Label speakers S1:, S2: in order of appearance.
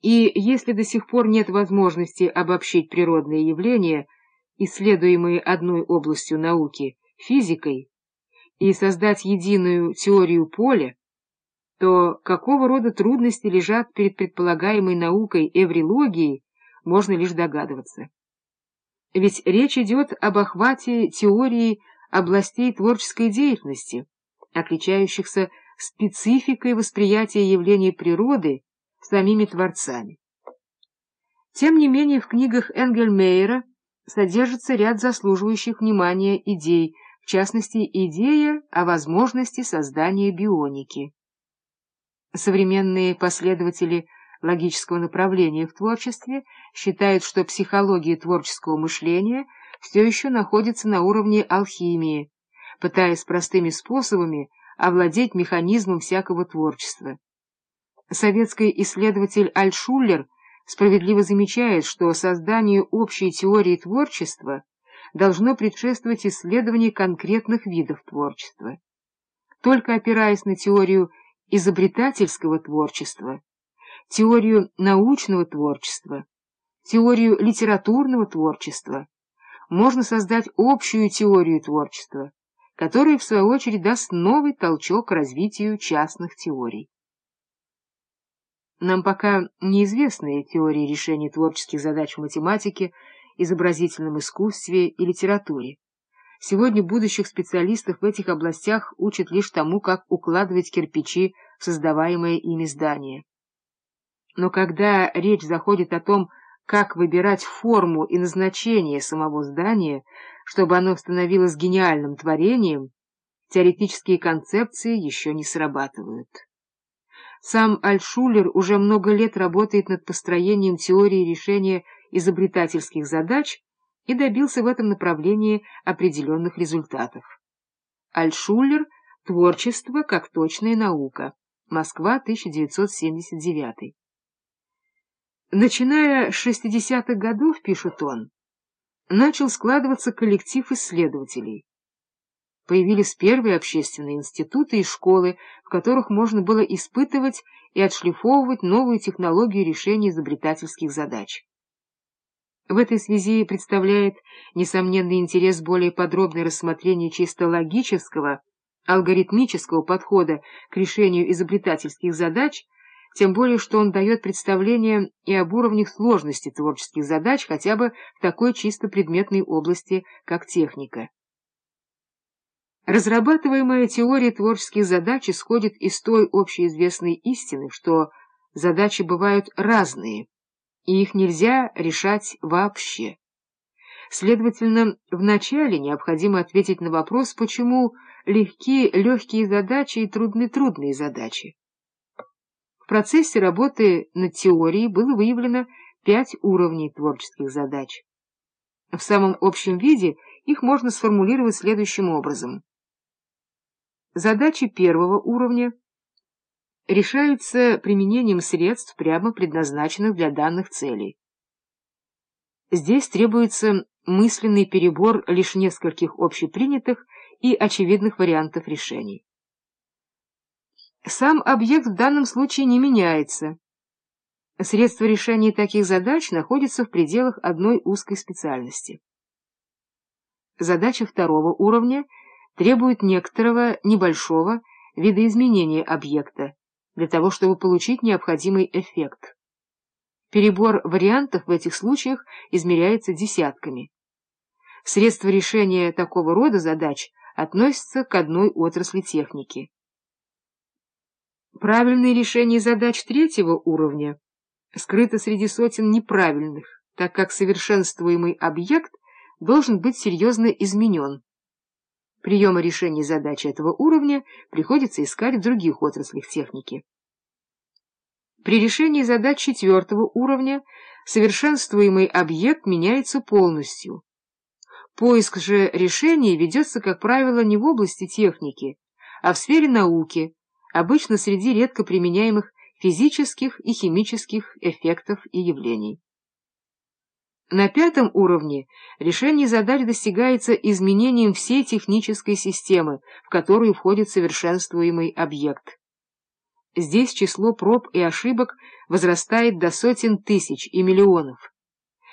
S1: И если до сих пор нет возможности обобщить природные явления, исследуемые одной областью науки, физикой, и создать единую теорию поля, то какого рода трудности лежат перед предполагаемой наукой эврилогией, можно лишь догадываться. Ведь речь идет об охвате теории областей творческой деятельности, отличающихся спецификой восприятия явлений природы самими творцами. Тем не менее, в книгах Энгельмейера содержится ряд заслуживающих внимания идей, в частности, идея о возможности создания бионики. Современные последователи логического направления в творчестве считают, что психология творческого мышления все еще находится на уровне алхимии, пытаясь простыми способами овладеть механизмом всякого творчества. Советский исследователь Альшуллер справедливо замечает, что созданию общей теории творчества должно предшествовать исследование конкретных видов творчества. Только опираясь на теорию изобретательского творчества, теорию научного творчества, теорию литературного творчества, можно создать общую теорию творчества, которая, в свою очередь, даст новый толчок развитию частных теорий. Нам пока неизвестны теории решения творческих задач в математике, изобразительном искусстве и литературе. Сегодня будущих специалистов в этих областях учат лишь тому, как укладывать кирпичи в создаваемое ими здание. Но когда речь заходит о том, как выбирать форму и назначение самого здания, чтобы оно становилось гениальным творением, теоретические концепции еще не срабатывают. Сам Альшулер уже много лет работает над построением теории решения изобретательских задач и добился в этом направлении определенных результатов. Альшулер «Творчество как точная наука. Москва, 1979». Начиная с 60-х годов, пишет он, начал складываться коллектив исследователей, Появились первые общественные институты и школы, в которых можно было испытывать и отшлифовывать новую технологию решения изобретательских задач. В этой связи представляет несомненный интерес более подробное рассмотрение чисто логического, алгоритмического подхода к решению изобретательских задач, тем более что он дает представление и об уровнях сложности творческих задач хотя бы в такой чисто предметной области, как техника. Разрабатываемая теория творческих задач исходит из той общеизвестной истины, что задачи бывают разные, и их нельзя решать вообще. Следовательно, вначале необходимо ответить на вопрос, почему легкие легкие задачи и трудные трудные задачи. В процессе работы над теорией было выявлено пять уровней творческих задач. В самом общем виде их можно сформулировать следующим образом. Задачи первого уровня решаются применением средств, прямо предназначенных для данных целей. Здесь требуется мысленный перебор лишь нескольких общепринятых и очевидных вариантов решений. Сам объект в данном случае не меняется. Средства решения таких задач находятся в пределах одной узкой специальности. Задача второго уровня — требует некоторого небольшого видоизменения объекта для того, чтобы получить необходимый эффект. Перебор вариантов в этих случаях измеряется десятками. Средства решения такого рода задач относятся к одной отрасли техники. Правильное решение задач третьего уровня скрыто среди сотен неправильных, так как совершенствуемый объект должен быть серьезно изменен. Приема решения задач этого уровня приходится искать в других отраслях техники. При решении задач четвертого уровня совершенствуемый объект меняется полностью. Поиск же решений ведется, как правило, не в области техники, а в сфере науки, обычно среди редко применяемых физических и химических эффектов и явлений. На пятом уровне решение задач достигается изменением всей технической системы, в которую входит совершенствуемый объект. здесь число проб и ошибок возрастает до сотен тысяч и миллионов.